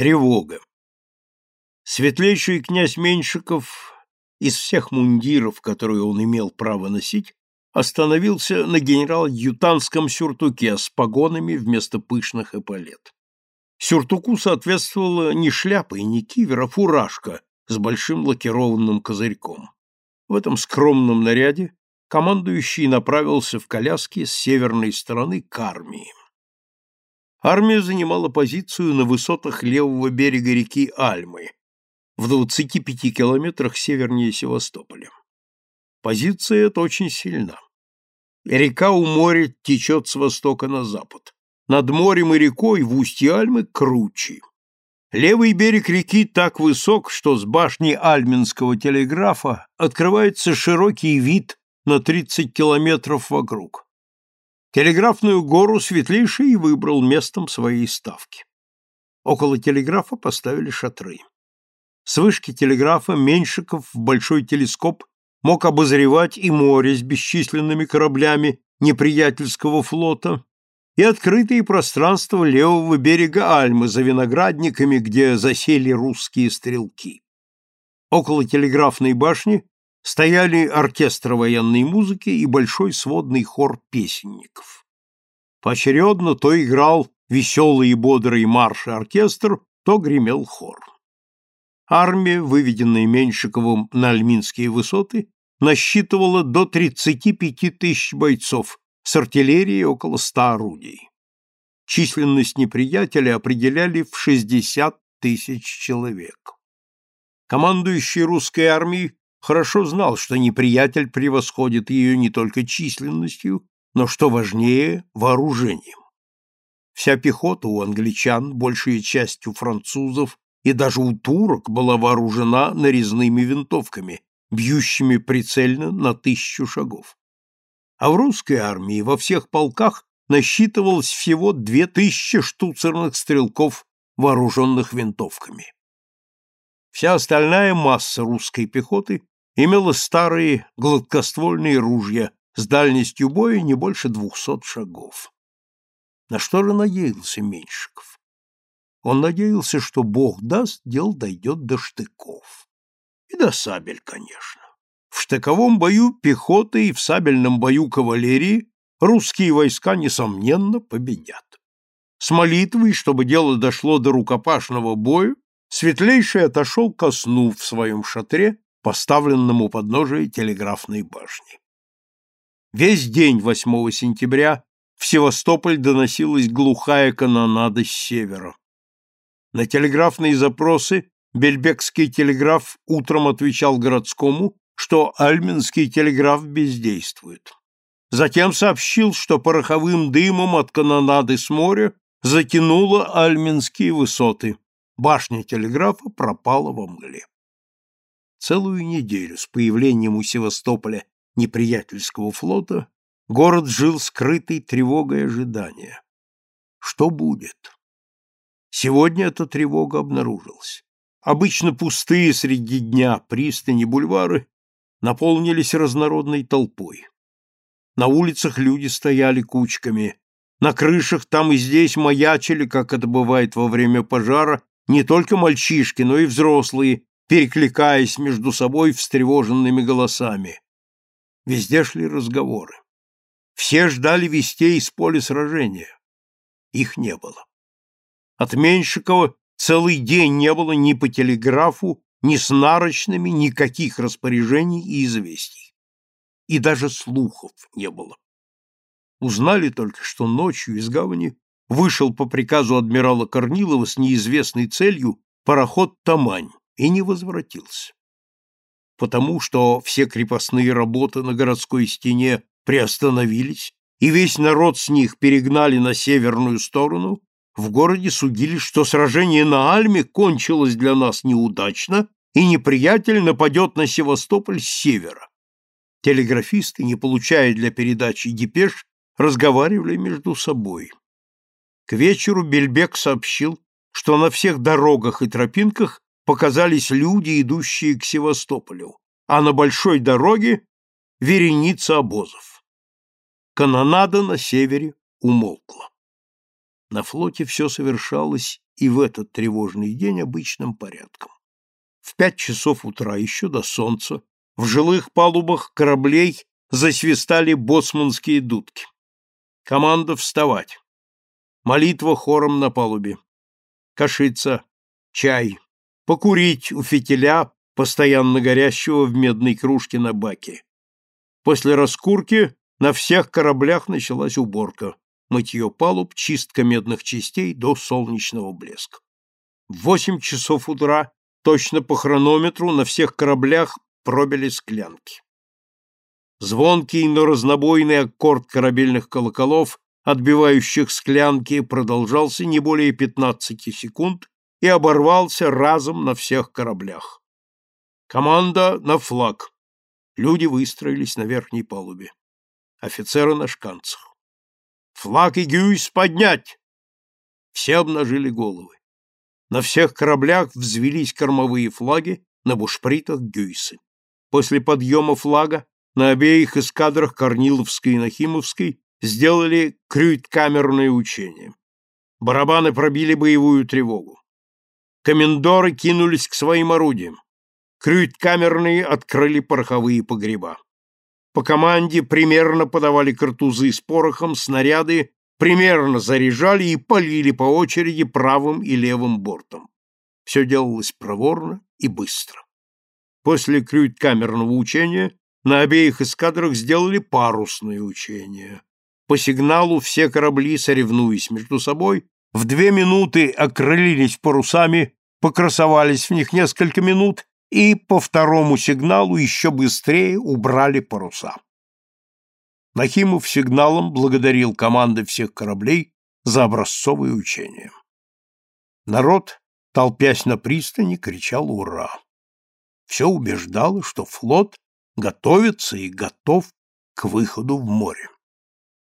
Тревога. Светлейший князь Меньшиков из всех мундиров, которые он имел право носить, остановился на генерал-ютанском сюртуке с погонами вместо пышных эполет. Сюртуку соответствовала не шляпа и не кивер, а фуражка с большим лакированным козырьком. В этом скромном наряде командующий направился в коляске с северной стороны к армии. Армия занимала позицию на высотах левого берега реки Альмы, в 25 километрах севернее Севастополя. Позиция эта очень сильна. Река у моря течет с востока на запад. Над морем и рекой в устье Альмы круче. Левый берег реки так высок, что с башни Альминского телеграфа открывается широкий вид на 30 километров вокруг. Телеграфную гору Светлейший выбрал местом своей ставки. Около телеграфа поставили шатры. С вышки телеграфа Меньшиков в большой телескоп мог обозревать и море с бесчисленными кораблями неприятельского флота, и открытые пространства левого берега Альмы за виноградниками, где засели русские стрелки. Около телеграфной башни стояли оркестр военной музыки и большой сводный хор песенников. Поочередно то играл веселый и бодрый марш оркестр, то гремел хор. Армия, выведенная Меньшиковым на Альминские высоты, насчитывала до 35 тысяч бойцов, с артиллерией около 100 орудий. Численность неприятеля определяли в 60 тысяч человек. Командующий русской армией хорошо знал, что неприятель превосходит ее не только численностью, но, что важнее, вооружением. Вся пехота у англичан, большая часть у французов и даже у турок была вооружена нарезными винтовками, бьющими прицельно на тысячу шагов. А в русской армии во всех полках насчитывалось всего две тысячи штуцерных стрелков, вооруженных винтовками. Вся остальная масса русской пехоты имела старые гладкоствольные ружья с дальностью боя не больше двухсот шагов. На что же надеялся Меньшиков? Он надеялся, что Бог даст, дел дойдет до штыков. И до сабель, конечно. В штыковом бою пехоты и в сабельном бою кавалерии русские войска, несомненно, победят. С молитвой, чтобы дело дошло до рукопашного боя, Светлейший отошел ко сну в своем шатре поставленному подножия телеграфной башни. Весь день 8 сентября в Севастополь доносилась глухая канонада с севера. На телеграфные запросы Бельбекский телеграф утром отвечал городскому, что Альминский телеграф бездействует. Затем сообщил, что пороховым дымом от канонады с моря затянуло Альминские высоты. Башня телеграфа пропала во мгле. Целую неделю с появлением у Севастополя неприятельского флота город жил скрытой тревогой ожидания. Что будет? Сегодня эта тревога обнаружилась. Обычно пустые среди дня пристани, бульвары наполнились разнородной толпой. На улицах люди стояли кучками, на крышах там и здесь маячили, как это бывает во время пожара, не только мальчишки, но и взрослые, перекликаясь между собой встревоженными голосами. Везде шли разговоры. Все ждали вестей из поля сражения. Их не было. От Меньшикова целый день не было ни по телеграфу, ни с нарочными никаких распоряжений и известий. И даже слухов не было. Узнали только, что ночью из гавани вышел по приказу адмирала Корнилова с неизвестной целью пароход «Тамань», и не возвратился. Потому что все крепостные работы на городской стене приостановились, и весь народ с них перегнали на северную сторону, в городе судили, что сражение на Альме кончилось для нас неудачно, и неприятель нападет на Севастополь с севера. Телеграфисты, не получая для передачи депеш, разговаривали между собой. К вечеру Бельбек сообщил, что на всех дорогах и тропинках показались люди, идущие к Севастополю, а на большой дороге — вереница обозов. Канонада на севере умолкла. На флоте все совершалось и в этот тревожный день обычным порядком. В пять часов утра, еще до солнца, в жилых палубах кораблей засвистали боцманские дудки. Команда вставать. Молитва хором на палубе. Кашица, чай, покурить у фитиля, постоянно горящего в медной кружке на баке. После раскурки на всех кораблях началась уборка, мытье палуб, чистка медных частей до солнечного блеска. В восемь часов утра, точно по хронометру, на всех кораблях пробили склянки. Звонкий, но разнобойный аккорд корабельных колоколов, отбивающих склянки, продолжался не более 15 секунд и оборвался разом на всех кораблях. Команда на флаг. Люди выстроились на верхней палубе. Офицеры на шканцах. Флаг и гюйс поднять! Все обнажили головы. На всех кораблях взвелись кормовые флаги, на бушпритах гюйсы. После подъема флага на обеих эскадрах Корниловской и Нахимовской сделали крюйт-камерное учение. Барабаны пробили боевую тревогу. Комендоры кинулись к своим орудиям. Крюйт-камерные открыли пороховые погреба. По команде примерно подавали картузы с порохом, снаряды примерно заряжали и полили по очереди правым и левым бортом. Все делалось проворно и быстро. После крюйт-камерного учения на обеих эскадрах сделали парусные учения. По сигналу все корабли, соревнуясь между собой, в две минуты окрылились парусами, покрасовались в них несколько минут и по второму сигналу еще быстрее убрали паруса. Нахимов сигналом благодарил команды всех кораблей за образцовые учения. Народ, толпясь на пристани, кричал «Ура!». Все убеждало, что флот готовится и готов к выходу в море.